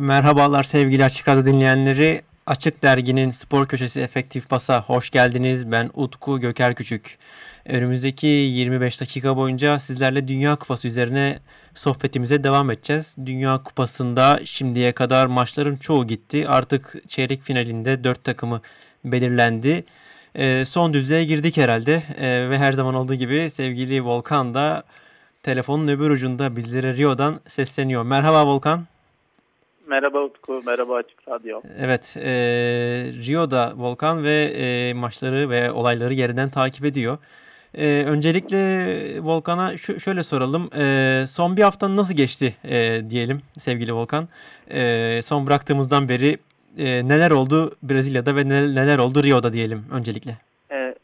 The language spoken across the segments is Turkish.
Merhabalar sevgili Açık Radyo dinleyenleri. Açık Dergi'nin spor köşesi Efektif Pas'a hoş geldiniz. Ben Utku Göker Küçük. Önümüzdeki 25 dakika boyunca sizlerle Dünya Kupası üzerine sohbetimize devam edeceğiz. Dünya Kupası'nda şimdiye kadar maçların çoğu gitti. Artık çeyrek finalinde 4 takımı belirlendi. E, son düzlüğe girdik herhalde e, ve her zaman olduğu gibi sevgili Volkan da telefonun öbür ucunda bizlere Rio'dan sesleniyor. Merhaba Volkan. Merhaba Utku, merhaba Açık Radyo. Evet, e, Rio'da Volkan ve e, maçları ve olayları yerinden takip ediyor. E, öncelikle Volkan'a şu, şöyle soralım. E, son bir haftan nasıl geçti e, diyelim sevgili Volkan? E, son bıraktığımızdan beri e, neler oldu Brezilya'da ve neler oldu Rio'da diyelim öncelikle. E,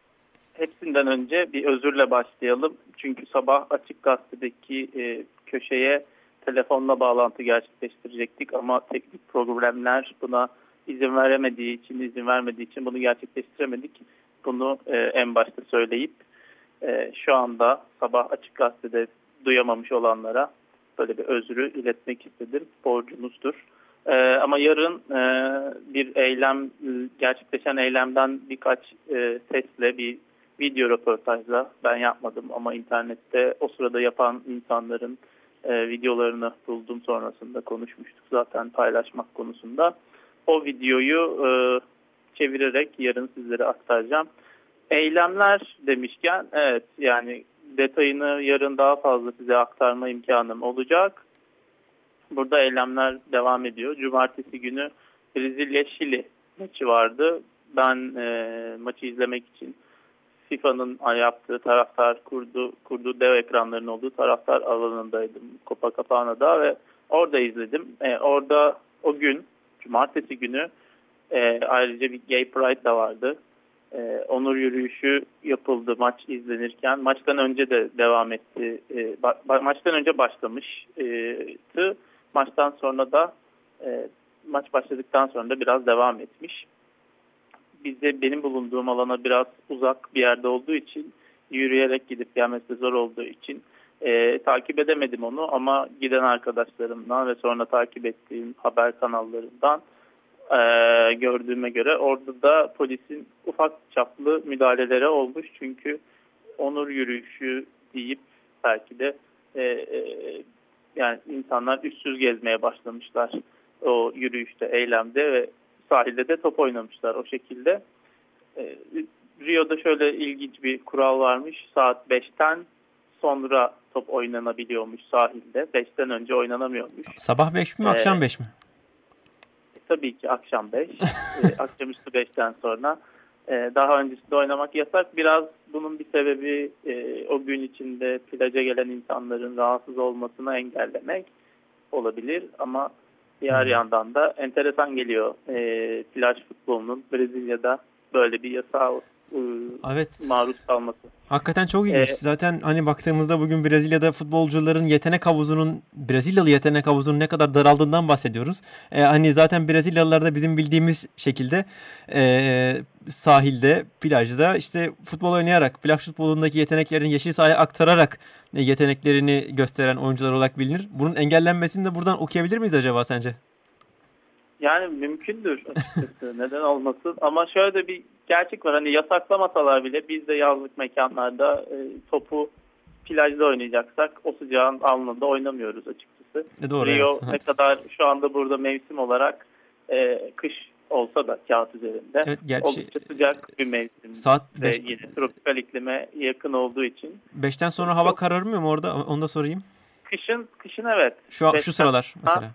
hepsinden önce bir özürle başlayalım. Çünkü sabah Açık Gazete'deki e, köşeye telefonla bağlantı gerçekleştirecektik ama teknik problemler buna izin veremediği için, izin vermediği için bunu gerçekleştiremedik. Bunu e, en başta söyleyip e, şu anda sabah Açık Gazete'de duyamamış olanlara böyle bir özrü iletmek istedim. Borcumuzdur. E, ama yarın e, bir eylem, gerçekleşen eylemden birkaç e, testle bir video röportajla ben yapmadım ama internette o sırada yapan insanların e, videolarını buldum sonrasında konuşmuştuk zaten paylaşmak konusunda. O videoyu e, çevirerek yarın sizlere aktaracağım. Eylemler demişken evet yani detayını yarın daha fazla size aktarma imkanım olacak. Burada eylemler devam ediyor. Cumartesi günü Brezilya-Şili maçı vardı. Ben e, maçı izlemek için FIFA'nın yaptığı taraftar kurdu, kurduğu dev ekranların olduğu taraftar alanındaydım Copacabana'da ve orada izledim. E, orada o gün cumartesi günü e, ayrıca bir Gay Pride da vardı. E, onur yürüyüşü yapıldı maç izlenirken. Maçtan önce de devam etti. E, ba maçtan önce başlamıştı. Maçtan sonra da e, maç başladıktan sonra da biraz devam etmiş bizde benim bulunduğum alana biraz uzak bir yerde olduğu için yürüyerek gidip gelmesi zor olduğu için e, takip edemedim onu. Ama giden arkadaşlarımdan ve sonra takip ettiğim haber kanallarından e, gördüğüme göre orada da polisin ufak çaplı müdahaleleri olmuş. Çünkü onur yürüyüşü deyip belki de e, e, yani insanlar üstsüz gezmeye başlamışlar o yürüyüşte eylemde ve sahilde de top oynamışlar o şekilde. E, Rio'da şöyle ilginç bir kural varmış. Saat 5'ten sonra top oynanabiliyormuş sahilde. 5'ten önce oynanamıyormuş. Sabah 5 mi, akşam 5 ee, mi? E, tabii ki akşam 5. e, akşamüstü 5'ten sonra. E, daha öncesinde oynamak yasak. Biraz bunun bir sebebi e, o gün içinde plaja gelen insanların rahatsız olmasını engellemek olabilir. Ama Diğer yandan da enteresan geliyor e, plaj futbolunun Brezilya'da böyle bir yasağa e, evet. maruz kalması. Hakikaten çok ilginç. Ee, Zaten hani baktığımızda bugün Brezilya'da futbolcuların yetenek havuzunun Brezilyalı yetenek havuzunun ne kadar daraldığından bahsediyoruz. Ee, hani zaten Brezilyalılar da bizim bildiğimiz şekilde e, sahilde, plajda işte futbol oynayarak, plaj futbolundaki yeteneklerini yeşil sahaya aktararak yeteneklerini gösteren oyuncular olarak bilinir. Bunun engellenmesini de buradan okuyabilir miyiz acaba sence? Yani mümkündür açıkçası. Neden olmasın? Ama şöyle de bir gerçek var. Hani yasaklamasalar bile biz de yazlık mekanlarda e, topu plajda oynayacaksak o sıcağın alnında oynamıyoruz açıkçası. E doğru, Rio evet, ne kadar şu anda burada mevsim olarak e, kış olsa da kağıt üzerinde evet, gerçi, oldukça sıcak bir mevsim. Saat ve beş... yine tropikal iklime yakın olduğu için. Beşten sonra hava kararmıyor mu orada? Onu da sorayım. Kışın, kışın evet. Şu, Beşten, şu sıralar mesela. Ha,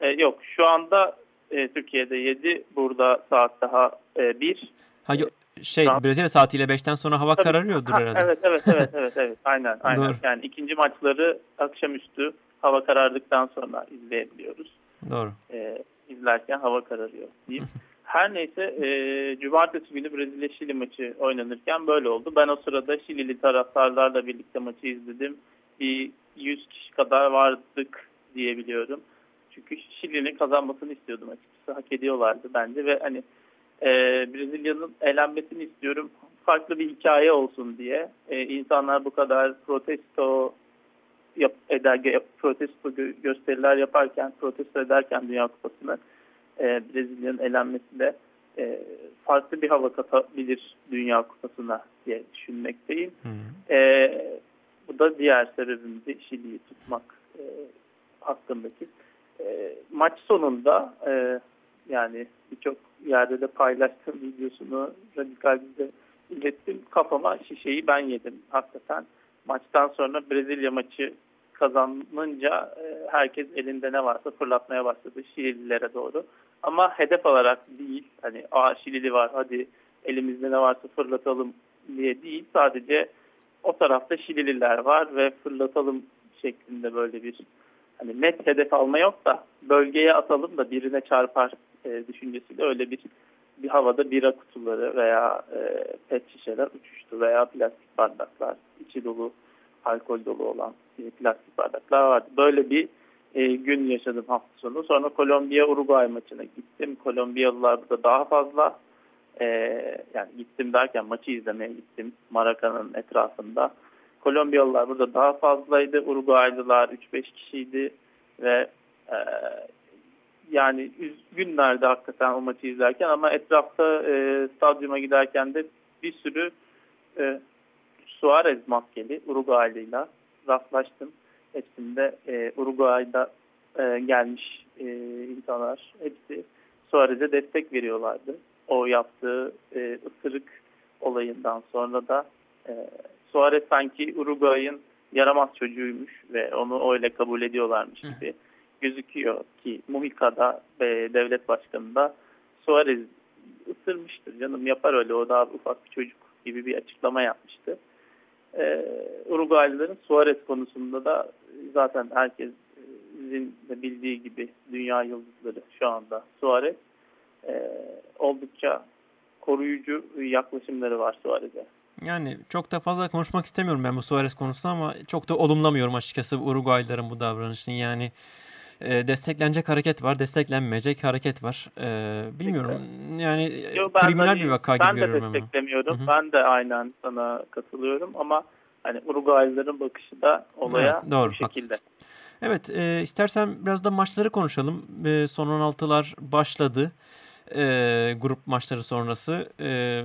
e, yok şu anda e, Türkiye'de 7 burada saat daha e, 1. Ha, şey Brezilya saatiyle 5'ten sonra hava Tabii, kararıyordur ha, herhalde. Evet evet evet evet evet aynen aynen. Doğru. Yani ikinci maçları akşamüstü hava karardıktan sonra izleyebiliyoruz. Doğru. Ee, izlerken hava kararıyor diyeyim. Her neyse e, cumartesi günü Brezilya Şili maçı oynanırken böyle oldu. Ben o sırada Şilili taraftarlarla birlikte maçı izledim. Bir 100 kişi kadar vardık diyebiliyorum. Çünkü Şili'nin kazanmasını istiyordum açıkçası. Hak ediyorlardı bence ve hani e, Brezilya'nın elenmesini istiyorum. Farklı bir hikaye olsun diye. E, insanlar bu kadar protesto yap, eder, protesto gö gösteriler yaparken, protesto ederken Dünya Kupası'nı e, Brezilya'nın elenmesi de e, farklı bir hava katabilir Dünya Kupası'na diye düşünmekteyim. Hmm. E, bu da diğer sebebimdi Şili'yi tutmak e, hakkındaki. E, maç sonunda e, yani birçok yerde de paylaştığım videosunu radikal bize ilettim. Kafama şişeyi ben yedim hakikaten. Maçtan sonra Brezilya maçı kazanınca e, herkes elinde ne varsa fırlatmaya başladı Şilililere doğru. Ama hedef olarak değil hani aa Şilili var hadi elimizde ne varsa fırlatalım diye değil sadece o tarafta Şilililer var ve fırlatalım şeklinde böyle bir hani net hedef alma yok da bölgeye atalım da birine çarpar e, düşüncesiyle öyle bir bir havada bira kutuları veya e, pet şişeler uçuştu veya plastik bardaklar içi dolu alkol dolu olan e, plastik bardaklar vardı. Böyle bir e, gün yaşadım hafta sonu. Sonra Kolombiya Uruguay maçına gittim. Kolombiyalılar burada daha fazla e, yani gittim derken maçı izlemeye gittim Maracana'nın etrafında. Kolombiyalılar burada daha fazlaydı. Uruguaylılar 3-5 kişiydi ve e, yani üzgünlerdi hakikaten o maçı izlerken ama etrafta e, stadyuma giderken de bir sürü e, Suarez maskeli Uruguaylıyla rastlaştım. Hepsinde e, Uruguay'da e, gelmiş e, insanlar hepsi Suarez'e destek veriyorlardı. O yaptığı e, ısırık olayından sonra da e, Suarez sanki Uruguay'ın yaramaz çocuğuymuş ve onu öyle kabul ediyorlarmış gibi gözüküyor ki Muhika'da e, devlet başkanında Suarez ısırmıştır canım yapar öyle o daha ufak bir çocuk gibi bir açıklama yapmıştı. Ee, Uruguaylıların Suarez konusunda da zaten herkesin de bildiği gibi dünya yıldızları şu anda Suarez e, oldukça koruyucu yaklaşımları var Suarez'e. Yani çok da fazla konuşmak istemiyorum ben bu Suarez konusunda ama çok da olumlamıyorum açıkçası Uruguaylıların bu davranışını. Yani e, desteklenecek hareket var, desteklenmeyecek hareket var. E, bilmiyorum. Yani Yo, ben kriminal hani, bir vaka gibi görüyorum Ben de desteklemiyorum. Ama. Ben de aynen sana katılıyorum ama hani Uruguaylıların bakışı da olaya evet, doğru, bu şekilde. Haklısın. Evet, e, istersen biraz da maçları konuşalım. E, son 16'lar başladı. E, grup maçları sonrası. E,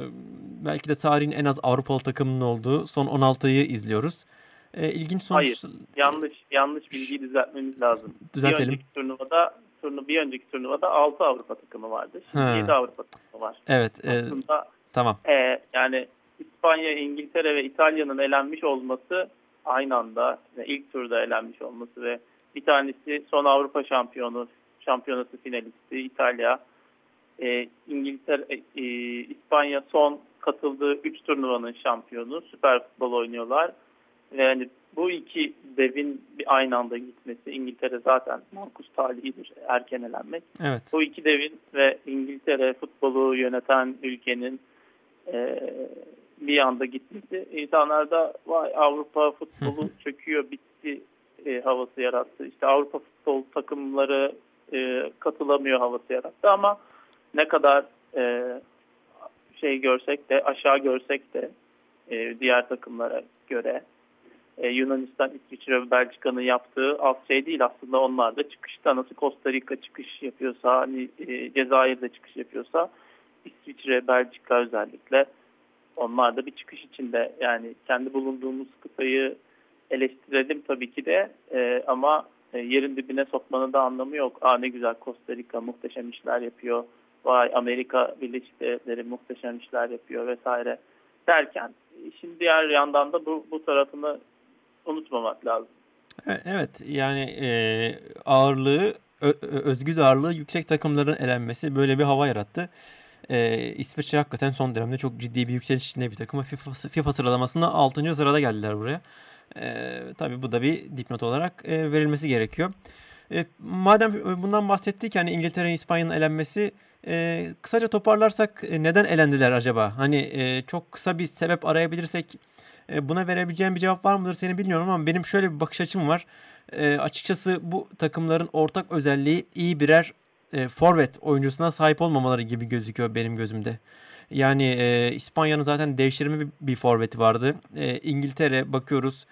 belki de tarihin en az Avrupalı takımının olduğu son 16'yı izliyoruz. E, ilginç sonuç... Hayır, yanlış yanlış bilgiyi düzeltmemiz lazım. Düzeltelim. Bir önceki turnuvada turnu bir önceki turnuvada 6 Avrupa takımı vardı. Şimdi ha. 7 Avrupa takımı var. Evet. E, Aslında tamam. E, yani İspanya, İngiltere ve İtalya'nın elenmiş olması aynı anda ilk turda elenmiş olması ve bir tanesi son Avrupa şampiyonu şampiyonası finalisti İtalya. E, İngiltere, e, İspanya son katıldığı 3 turnuvanın şampiyonu. Süper futbol oynuyorlar. Yani bu iki devin bir aynı anda gitmesi İngiltere zaten mankus talihidir erken elenmek. Evet. Bu iki devin ve İngiltere futbolu yöneten ülkenin e, bir anda gitmesi insanlarda vay Avrupa futbolu çöküyor bitti e, havası yarattı. İşte Avrupa futbol takımları e, katılamıyor havası yarattı ama ne kadar e, şey görsek de aşağı görsek de e, diğer takımlara göre e, Yunanistan, İsviçre ve Belçika'nın yaptığı az şey değil aslında onlar da çıkışta nasıl Costa Rica çıkış yapıyorsa hani e, Cezayir'de çıkış yapıyorsa İsviçre, Belçika özellikle onlar da bir çıkış içinde yani kendi bulunduğumuz kıtayı eleştirelim tabii ki de e, ama e, yerin dibine sokmanın da anlamı yok. Aa ne güzel Costa Rica muhteşem işler yapıyor. Vay Amerika Birleşik Devletleri muhteşem işler yapıyor vesaire derken şimdi diğer yandan da bu, bu tarafını unutmamak lazım. E, evet yani e, ağırlığı özgü ağırlığı yüksek takımların elenmesi böyle bir hava yarattı. E, İsviçre hakikaten son dönemde çok ciddi bir yükseliş içinde bir takım. FIFA, FIFA sıralamasında 6. sırada geldiler buraya. E, tabii bu da bir dipnot olarak e, verilmesi gerekiyor. E, madem bundan bahsettik yani İngiltere İspanya'nın elenmesi e, kısaca toparlarsak e, neden elendiler acaba? Hani e, çok kısa bir sebep arayabilirsek e, buna verebileceğim bir cevap var mıdır seni bilmiyorum ama benim şöyle bir bakış açım var. E, açıkçası bu takımların ortak özelliği iyi birer e, forvet oyuncusuna sahip olmamaları gibi gözüküyor benim gözümde. Yani e, İspanya'nın zaten devşirme bir, bir forveti vardı. E, İngiltere bakıyoruz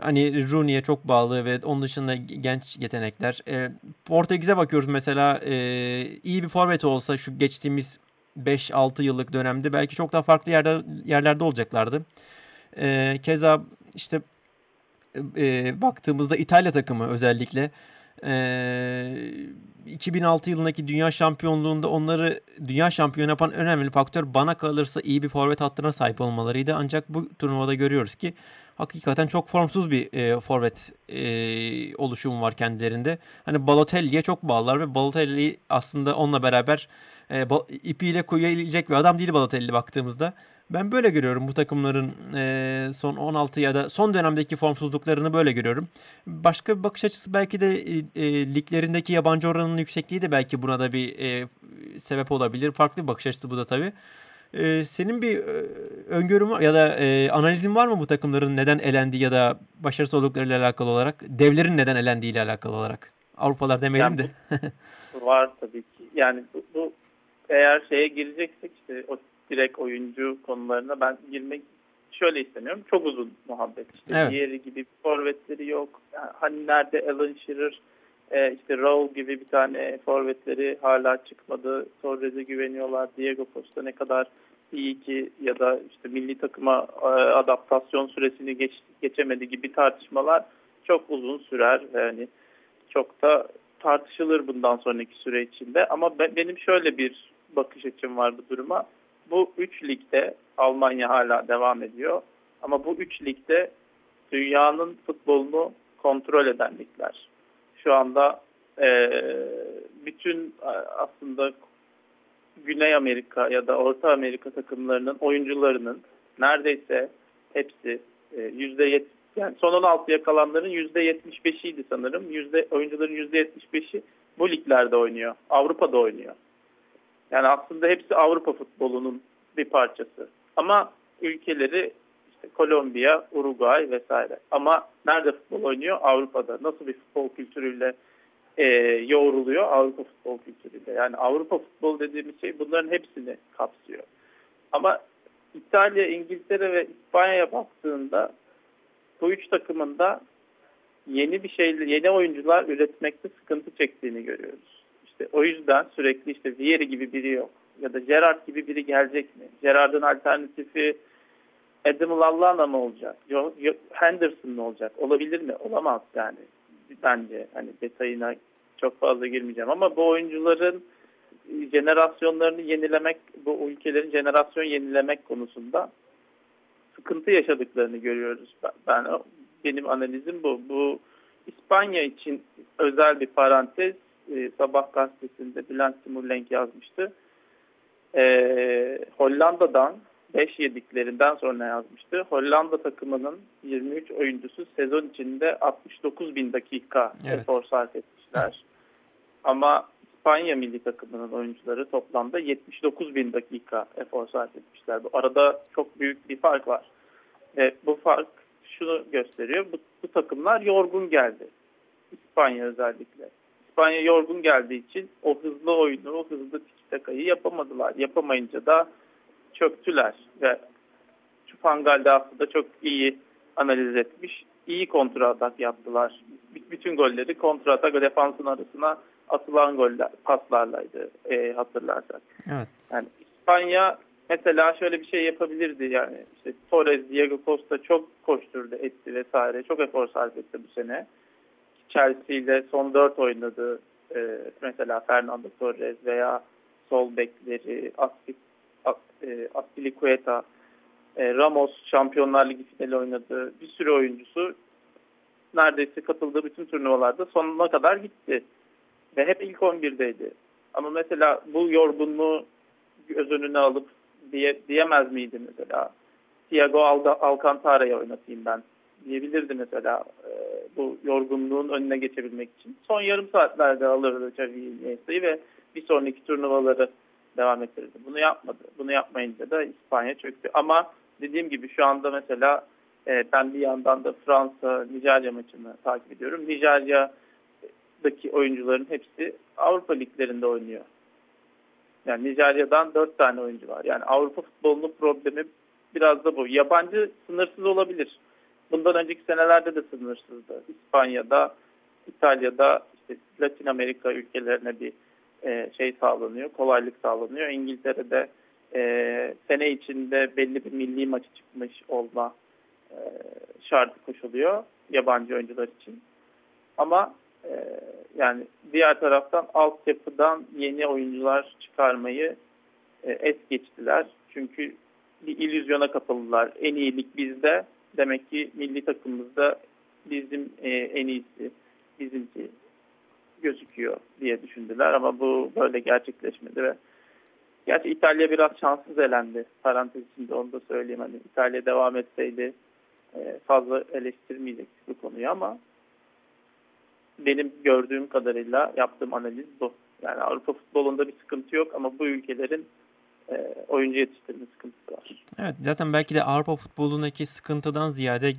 hani Rooney'e çok bağlı ve onun dışında genç yetenekler. E, Portekiz'e bakıyoruz mesela e, iyi bir forvet olsa şu geçtiğimiz 5-6 yıllık dönemde belki çok daha farklı yerde yerlerde olacaklardı. E, keza işte e, baktığımızda İtalya takımı özellikle e, 2006 yılındaki dünya şampiyonluğunda onları dünya şampiyonu yapan önemli faktör bana kalırsa iyi bir forvet hattına sahip olmalarıydı. Ancak bu turnuvada görüyoruz ki hakikaten çok formsuz bir e, forvet e, oluşumu var kendilerinde. Hani Balotelli'ye çok bağlılar ve Balotelli aslında onunla beraber e, ipiyle kuyuya ilecek bir adam değil Balotelli baktığımızda. Ben böyle görüyorum bu takımların e, son 16 ya da son dönemdeki formsuzluklarını böyle görüyorum. Başka bir bakış açısı belki de e, e, liglerindeki yabancı oranının yüksekliği de belki buna da bir e, sebep olabilir. Farklı bir bakış açısı bu da tabii. E, senin bir e, öngörün var ya da e, analizin var mı bu takımların neden elendi ya da başarısız olduklarıyla alakalı olarak? Devlerin neden elendiği ile alakalı olarak. Avrupalar demeyelim yani de. var tabii ki. Yani bu, bu eğer şeye gireceksek işte o direkt oyuncu konularına ben girmek şöyle istemiyorum. Çok uzun muhabbet. İşte evet. diğeri gibi forvetleri yok. Yani hani nerede Alan Shearer e, işte Raul gibi bir tane forvetleri hala çıkmadı. Torres'e güveniyorlar. Diego Costa ne kadar iyi ki ya da işte milli takıma e, adaptasyon süresini geç, geçemedi gibi tartışmalar çok uzun sürer. Yani çok da tartışılır bundan sonraki süre içinde. Ama ben, benim şöyle bir bakış açım var bu duruma. Bu üç ligde Almanya hala devam ediyor. Ama bu üç ligde dünyanın futbolunu kontrol eden ligler. Şu anda e, bütün aslında Güney Amerika ya da Orta Amerika takımlarının oyuncularının neredeyse hepsi e, yüzde yet yani son 16'ya kalanların yüzde 75'iydi sanırım. Yüzde oyuncuların yüzde 75'i bu liglerde oynuyor. Avrupa'da oynuyor. Yani aslında hepsi Avrupa futbolunun bir parçası. Ama ülkeleri işte Kolombiya, Uruguay vesaire. Ama nerede futbol oynuyor? Avrupa'da. Nasıl bir futbol kültürüyle e, yoğruluyor? Avrupa futbol kültürüyle. Yani Avrupa futbol dediğimiz şey bunların hepsini kapsıyor. Ama İtalya, İngiltere ve İspanya'ya baktığında bu üç takımın da yeni bir şey, yeni oyuncular üretmekte sıkıntı çektiğini görüyoruz. İşte o yüzden sürekli işte Vieri gibi biri yok. Ya da Gerard gibi biri gelecek mi? Gerard'ın alternatifi Adam Lallana mı olacak? Henderson mı olacak? Olabilir mi? Olamaz yani. Bence hani detayına çok fazla girmeyeceğim ama bu oyuncuların jenerasyonlarını yenilemek, bu ülkelerin jenerasyon yenilemek konusunda sıkıntı yaşadıklarını görüyoruz. Ben benim analizim bu. Bu İspanya için özel bir parantez e, Sabah gazetesinde Bülent Timurlenk yazmıştı. E, Hollanda'dan 5 yediklerinden sonra yazmıştı. Hollanda takımının 23 oyuncusu sezon içinde 69 bin dakika evet. efor sarf etmişler. Ama İspanya milli takımının oyuncuları toplamda 79 bin dakika efor sarf etmişler. Bu arada çok büyük bir fark var. Ve bu fark şunu gösteriyor. Bu, bu takımlar yorgun geldi. İspanya özellikle. İspanya yorgun geldiği için o hızlı oyunu, o hızlı tiki takayı yapamadılar. Yapamayınca da çöktüler ve Fangal de aslında çok iyi analiz etmiş. İyi kontratak yaptılar. Bütün golleri kontratak ve defansın arasına atılan goller, paslarlaydı e, hatırlarsak. Evet. Yani İspanya mesela şöyle bir şey yapabilirdi yani işte Torres, Diego Costa çok koşturdu etti vesaire. Çok efor sarf etti bu sene. Chelsea ile son dört oynadı. E, mesela Fernando Torres veya sol bekleri Aspilicueta, e, e, Ramos Şampiyonlar Ligi finali oynadı. Bir sürü oyuncusu neredeyse katıldığı bütün turnuvalarda sonuna kadar gitti. Ve hep ilk 11'deydi. Ama mesela bu yorgunluğu göz önüne alıp diye, diyemez miydi mesela? Thiago Alcantara'yı oynatayım ben diyebilirdi mesela e, bu yorgunluğun önüne geçebilmek için. Son yarım saatlerde alırdı Xavi Iniesta'yı ve bir sonraki turnuvaları devam ettirirdi. Bunu yapmadı. Bunu yapmayınca da İspanya çöktü. Ama dediğim gibi şu anda mesela e, ben bir yandan da Fransa Nijerya maçını takip ediyorum. Nijerya'daki oyuncuların hepsi Avrupa liglerinde oynuyor. Yani Nijerya'dan dört tane oyuncu var. Yani Avrupa futbolunun problemi biraz da bu. Yabancı sınırsız olabilir. Bundan önceki senelerde de sınırsızdı. İspanya'da, İtalya'da, işte Latin Amerika ülkelerine bir e, şey sağlanıyor, kolaylık sağlanıyor. İngiltere'de e, sene içinde belli bir milli maçı çıkmış olma e, şartı koşuluyor yabancı oyuncular için. Ama e, yani diğer taraftan altyapıdan yeni oyuncular çıkarmayı e, es geçtiler. Çünkü bir illüzyona kapıldılar. En iyilik bizde. Demek ki milli takımımızda bizim e, en iyisi bizimki gözüküyor diye düşündüler ama bu böyle gerçekleşmedi ve gerçi İtalya biraz şanssız elendi. Parantez içinde onu da söyleyeyim. Hani İtalya devam etseydi e, fazla eleştirmeyecektik bu konuyu ama benim gördüğüm kadarıyla yaptığım analiz bu. Yani Avrupa futbolunda bir sıkıntı yok ama bu ülkelerin e, oyuncu yetiştirme sıkıntısı var. Evet zaten belki de Avrupa futbolundaki sıkıntıdan ziyade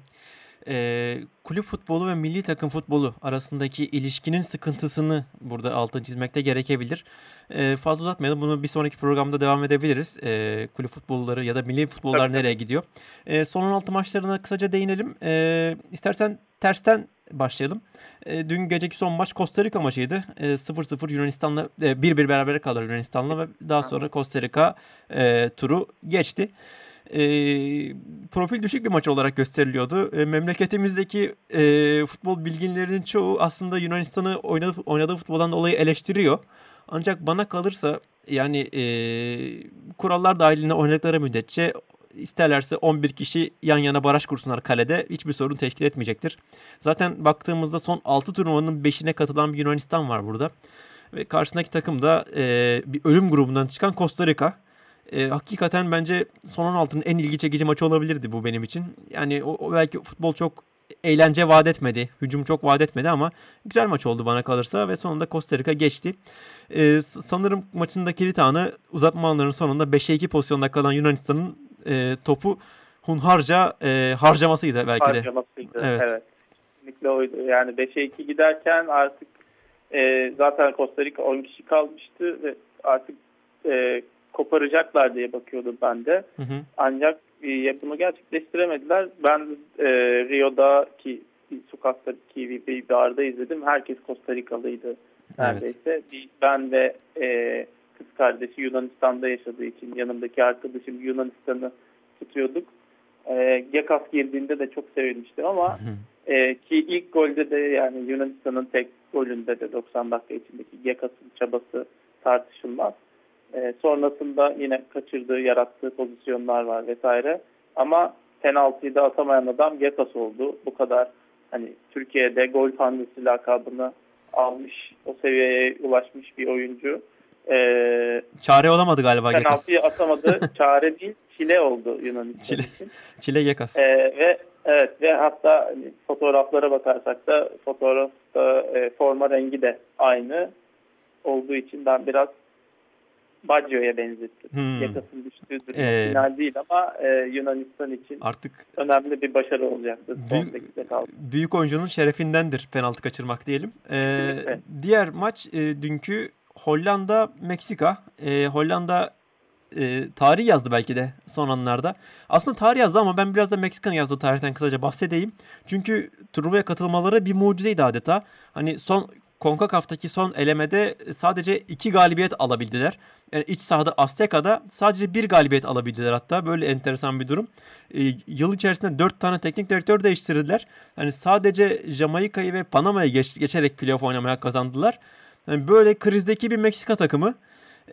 e, kulüp futbolu ve milli takım futbolu arasındaki ilişkinin sıkıntısını burada altın çizmekte gerekebilir. E, fazla uzatmayalım bunu bir sonraki programda devam edebiliriz. E, kulüp futbolları ya da milli futbollar evet. nereye gidiyor? E, son 16 maçlarına kısaca değinelim. E, istersen tersten başlayalım. E, dün geceki son maç Costa Rica maçıydı. E, 0-0 Yunanistan'la e, 1-1 beraber kalır Yunanistan'la ve daha sonra Costa Rica e, turu geçti e, profil düşük bir maç olarak gösteriliyordu. E, memleketimizdeki e, futbol bilginlerinin çoğu aslında Yunanistan'ı oynadığı, oynadığı futboldan dolayı eleştiriyor. Ancak bana kalırsa yani e, kurallar dahilinde oynadıkları müddetçe isterlerse 11 kişi yan yana baraj kursunlar kalede hiçbir sorun teşkil etmeyecektir. Zaten baktığımızda son 6 turnuvanın 5'ine katılan bir Yunanistan var burada. Ve karşısındaki takım da e, bir ölüm grubundan çıkan Costa Rica. E, hakikaten bence son 16'nın en ilgi çekici maçı olabilirdi bu benim için. Yani o, o belki futbol çok eğlence vaat etmedi. Hücum çok vaat etmedi ama güzel maç oldu bana kalırsa ve sonunda Costa Rica geçti. Ee, sanırım maçın da kilit anı uzatma anlarının sonunda 5'e 2 pozisyonda kalan Yunanistan'ın e, topu hunharca e, harcamasıydı belki de. Harcamasıydı evet. evet. Kesinlikle oydu. Yani 5'e 2 giderken artık e, zaten Costa Rica 10 kişi kalmıştı ve artık e, koparacaklar diye bakıyordum ben de. Hı hı. Ancak e, bunu gerçekleştiremediler. Ben e, Rio'daki sokaktaki bir, bir barda izledim. Herkes Costa Ricalıydı neredeyse. Evet. Ben de e, kız kardeşi Yunanistan'da yaşadığı için yanımdaki arkadaşım Yunanistan'ı tutuyorduk. E, Gekas girdiğinde de çok sevinmiştim ama e, ki ilk golde de yani Yunanistan'ın tek golünde de 90 dakika içindeki Gekas'ın çabası tartışılmaz. E, sonrasında yine kaçırdığı, yarattığı pozisyonlar var vesaire. Ama penaltıyı da atamayan adam Gekas oldu. Bu kadar hani Türkiye'de gol tanrısı lakabını almış, o seviyeye ulaşmış bir oyuncu. Ee, çare olamadı galiba Gekas. Penaltıyı atamadı. çare değil, çile oldu Yunanistan çile, için. Çile Gekas. Ee, ve evet ve hatta hani, fotoğraflara bakarsak da fotoğrafta e, forma rengi de aynı olduğu için ben biraz Baggio'ya benzettim. Hmm. Yakasın düştüğü durum ee, final değil ama e, Yunanistan için artık önemli bir başarı olacaktır. Büyük, büyük oyuncunun şerefindendir penaltı kaçırmak diyelim. Ee, diğer maç e, dünkü Hollanda-Meksika. E, Hollanda e, tarih yazdı belki de son anlarda. Aslında tarih yazdı ama ben biraz da Meksika'nın yazdığı tarihten kısaca bahsedeyim. Çünkü turnuvaya katılmaları bir mucizeydi adeta. Hani son CONCACAF'taki son elemede sadece iki galibiyet alabildiler. Yani iç sahada Azteca'da sadece bir galibiyet alabildiler hatta. Böyle enteresan bir durum. E, yıl içerisinde dört tane teknik direktör değiştirdiler. Yani sadece Jamaika'yı ve Panama'yı geç, geçerek playoff oynamaya kazandılar. Yani böyle krizdeki bir Meksika takımı.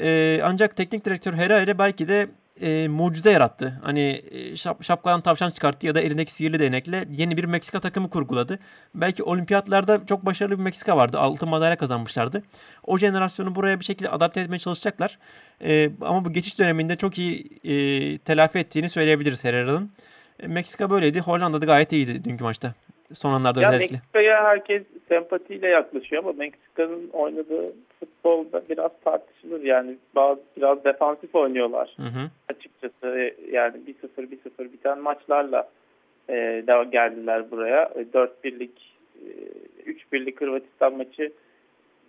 E, ancak teknik direktör Herrera belki de e, mucize yarattı. Hani e, şap, şapkadan tavşan çıkarttı ya da elindeki sihirli değnekle yeni bir Meksika takımı kurguladı. Belki olimpiyatlarda çok başarılı bir Meksika vardı. Altın madalya kazanmışlardı. O jenerasyonu buraya bir şekilde adapte etmeye çalışacaklar. E, ama bu geçiş döneminde çok iyi e, telafi ettiğini söyleyebiliriz Herrera'nın. E, Meksika böyleydi. Hollanda da gayet iyiydi dünkü maçta. Son anlarda ya özellikle. Meksika'ya herkes sempatiyle yaklaşıyor ama Meksika'nın oynadığı futbolda biraz tartışılır. Yani bazı biraz defansif oynuyorlar. Hı hı. Açıkçası yani 1-0 1-0 biten maçlarla e, geldiler buraya. 4-1'lik e, 3-1'lik Hırvatistan maçı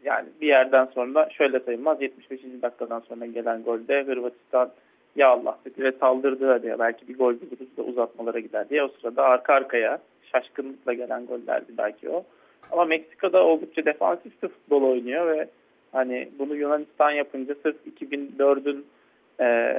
yani bir yerden sonra şöyle sayılmaz 75. dakikadan sonra gelen golde Hırvatistan ya Allah ve saldırdı hadi belki bir gol buluruz da uzatmalara gider diye o sırada arka arkaya şaşkınlıkla gelen gollerdi belki o. Ama Meksika'da oldukça defansif de futbol oynuyor ve hani bunu Yunanistan yapınca sırf 2004'ün e,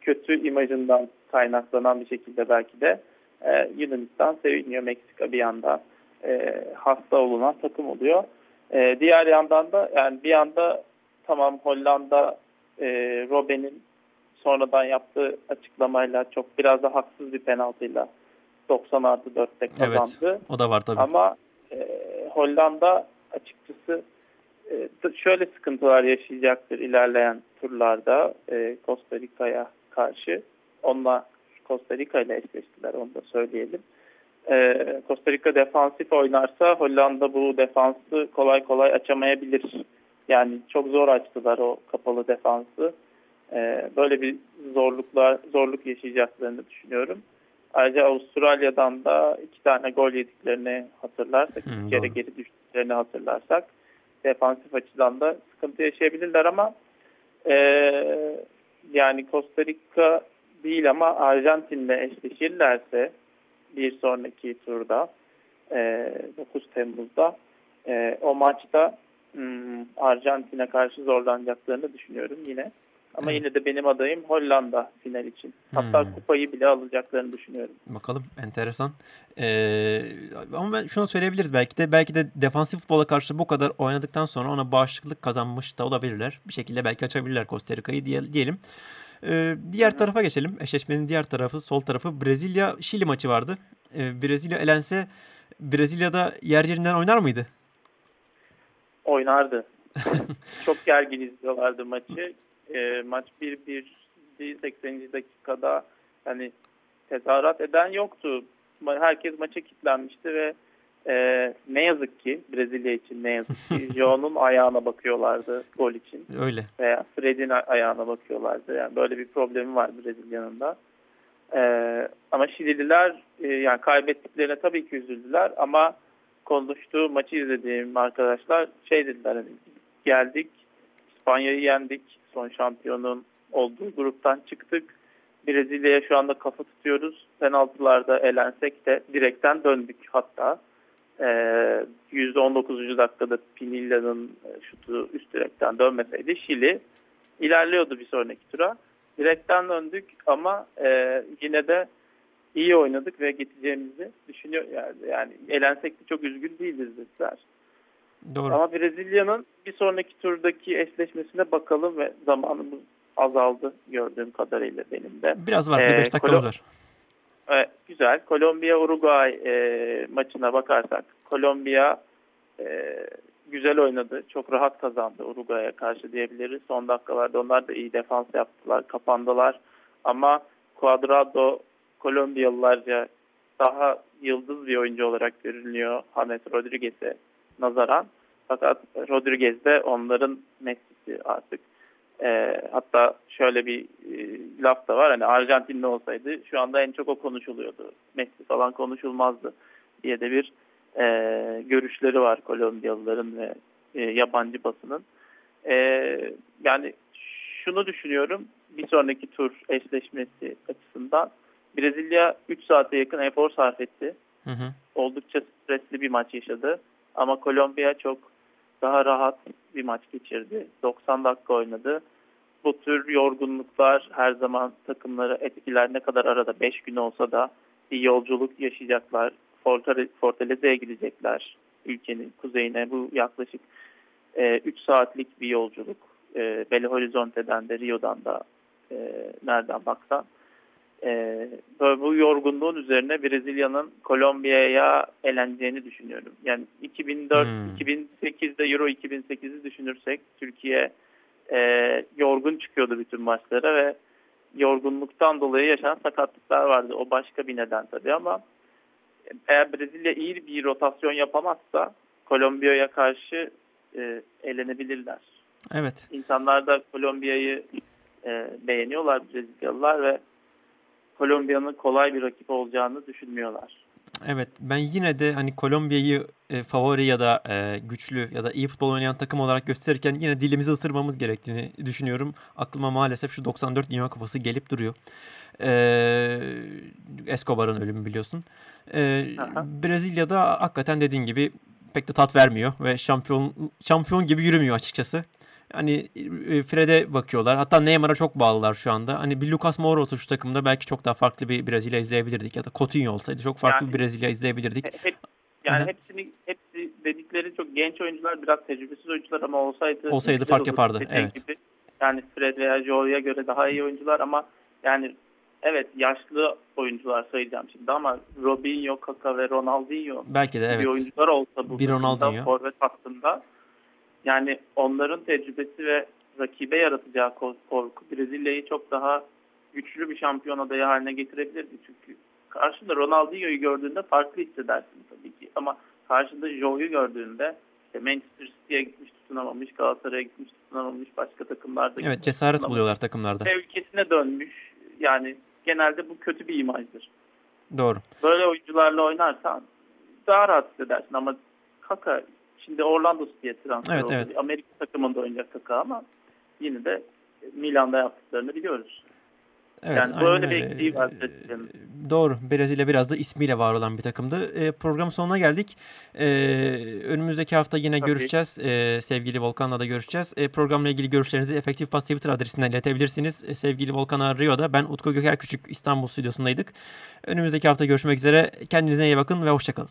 kötü imajından kaynaklanan bir şekilde belki de e, Yunanistan seviniyor. Meksika bir yanda e, hasta olunan takım oluyor. E, diğer yandan da yani bir yanda tamam Hollanda e, Robben'in sonradan yaptığı açıklamayla çok biraz da haksız bir penaltıyla 90 artı 4'te kazandı. Evet, o da var tabii. Ama e, Hollanda açıkçası e, şöyle sıkıntılar yaşayacaktır ilerleyen turlarda e, Costa Rica'ya karşı. Onunla Costa Rica ile eşleştiler onu da söyleyelim. E, Costa Rica defansif oynarsa Hollanda bu defansı kolay kolay açamayabilir. Yani çok zor açtılar o kapalı defansı. E, böyle bir zorluklar zorluk yaşayacaklarını düşünüyorum. Ayrıca Avustralya'dan da iki tane gol yediklerini hatırlarsak, hmm, iki kere geri düştüklerini hatırlarsak defansif açıdan da sıkıntı yaşayabilirler ama e, yani Costa Rica değil ama Arjantin'le eşleşirlerse bir sonraki turda e, 9 Temmuz'da e, o maçta hmm, Arjantin'e karşı zorlanacaklarını düşünüyorum yine. Ama yine de benim adayım Hollanda final için. Hatta hmm. kupayı bile alacaklarını düşünüyorum. Bakalım enteresan. Ee, ama ben şunu söyleyebiliriz belki de belki de defansif futbola karşı bu kadar oynadıktan sonra ona bağışıklık kazanmış da olabilirler. Bir şekilde belki açabilirler Costa Rica'yı diyelim. Ee, diğer hmm. tarafa geçelim. Eşleşmenin diğer tarafı, sol tarafı Brezilya Şili maçı vardı. Ee, Brezilya elense Brezilya'da yer yerinden oynar mıydı? Oynardı. Çok gergin izliyorlardı maçı e, maç 1-1 80. dakikada hani tezahürat eden yoktu. Herkes maça kilitlenmişti ve e, ne yazık ki Brezilya için ne yazık ki Joe'nun ayağına bakıyorlardı gol için. Öyle. Veya Fred'in ayağına bakıyorlardı. Yani böyle bir problemi var Brezilya'nın da. E, ama Şilililer e, yani kaybettiklerine tabii ki üzüldüler ama konuştuğu maçı izlediğim arkadaşlar şey dediler hani geldik İspanya'yı yendik son şampiyonun olduğu gruptan çıktık. Brezilya'ya şu anda kafa tutuyoruz. Penaltılarda elensek de direkten döndük hatta. Ee, %19. dakikada Pinilla'nın şutu üst direkten dönmeseydi Şili ilerliyordu bir sonraki tura. Direkten döndük ama e, yine de iyi oynadık ve geçeceğimizi düşünüyor yani, yani elensek de çok üzgün değiliz dediler. Doğru. Ama Brezilya'nın bir sonraki turdaki eşleşmesine bakalım ve zamanımız azaldı gördüğüm kadarıyla benim de. Biraz var, 5 ee, dakikamız var. Evet, güzel. Kolombiya-Uruguay e, maçına bakarsak, Kolombiya e, güzel oynadı. Çok rahat kazandı Uruguay'a karşı diyebiliriz. Son dakikalarda onlar da iyi defans yaptılar, kapandılar. Ama Cuadrado Kolombiyalılarca daha yıldız bir oyuncu olarak görünüyor James Rodriguez'e nazaran. Fakat Rodriguez de onların Messi'si artık. E, hatta şöyle bir e, laf da var hani Arjantinli olsaydı şu anda en çok o konuşuluyordu. Messi falan konuşulmazdı diye de bir e, görüşleri var Kolombiyalıların ve e, yabancı basının. E, yani şunu düşünüyorum bir sonraki tur eşleşmesi açısından Brezilya 3 saate yakın efor sarf etti. Hı hı. Oldukça stresli bir maç yaşadı. Ama Kolombiya çok daha rahat bir maç geçirdi. 90 dakika oynadı. Bu tür yorgunluklar her zaman takımları etkiler. Ne kadar arada 5 gün olsa da bir yolculuk yaşayacaklar. Fortaleze'ye gidecekler ülkenin kuzeyine. Bu yaklaşık e, 3 saatlik bir yolculuk. E, Belo Horizonte'den de Rio'dan da e, nereden baksan. E, böyle bu yorgunluğun üzerine Brezilya'nın Kolombiya'ya eleneceğini düşünüyorum. Yani 2004 hmm. 2008'de Euro 2008'i düşünürsek Türkiye e, yorgun çıkıyordu bütün maçlara ve yorgunluktan dolayı yaşanan sakatlıklar vardı. O başka bir neden tabii ama eğer Brezilya iyi bir rotasyon yapamazsa Kolombiya'ya karşı e, eğlenebilirler. Evet. İnsanlar da Kolombiya'yı e, beğeniyorlar Brezilyalılar ve Kolombiya'nın kolay bir rakip olacağını düşünmüyorlar. Evet ben yine de hani Kolombiya'yı e, favori ya da e, güçlü ya da iyi futbol oynayan takım olarak gösterirken yine dilimizi ısırmamız gerektiğini düşünüyorum. Aklıma maalesef şu 94 Dünya Kupası gelip duruyor. E, Escobar'ın ölümü biliyorsun. E, Brezilya'da hakikaten dediğin gibi pek de tat vermiyor ve şampiyon şampiyon gibi yürümüyor açıkçası. Hani e, Fred'e bakıyorlar. Hatta Neymar'a çok bağlılar şu anda. Hani bir Lucas Moura olsa şu takımda belki çok daha farklı bir Brezilya izleyebilirdik. Ya da Coutinho olsaydı çok farklı yani, bir Brezilya izleyebilirdik. Hep, yani Hı-hı. hepsini hepsi dedikleri çok genç oyuncular, biraz tecrübesiz oyuncular ama olsaydı olsaydı fark yapardı. Evet. Gibi. Yani Fred veya Joe'ya göre daha iyi oyuncular ama yani evet yaşlı oyuncular sayacağım şimdi ama Robinho, Kaka ve Ronaldinho belki de evet. bir oyuncular olsa bu bir Ronaldinho forvet hattında yani onların tecrübesi ve rakibe yaratacağı korku Brezilya'yı çok daha güçlü bir şampiyon adayı haline getirebilirdi. Çünkü karşında Ronaldinho'yu gördüğünde farklı hissedersin tabii ki. Ama karşında Joe'yu gördüğünde işte Manchester City'ye gitmiş tutunamamış, Galatasaray'a gitmiş tutunamamış, başka takımlarda Evet cesaret buluyorlar takımlarda. Ve ülkesine dönmüş. Yani genelde bu kötü bir imajdır. Doğru. Böyle oyuncularla oynarsan daha rahat hissedersin ama Kaka Şimdi Orlando City'ye transfer evet, oldu. Evet. Amerika takımında oynayacak Kaka ama yine de Milan'da yaptıklarını biliyoruz. Evet, yani böyle bir eksiği var. Doğru. Brezilya biraz da ismiyle var olan bir takımdı. E, programın sonuna geldik. E, önümüzdeki hafta yine Tabii. görüşeceğiz. E, sevgili Volkan'la da görüşeceğiz. E, programla ilgili görüşlerinizi Efektif Pas Twitter adresinden iletebilirsiniz. E, sevgili Volkan Rio'da ben Utku Göker Küçük İstanbul stüdyosundaydık. Önümüzdeki hafta görüşmek üzere. Kendinize iyi bakın ve hoşçakalın.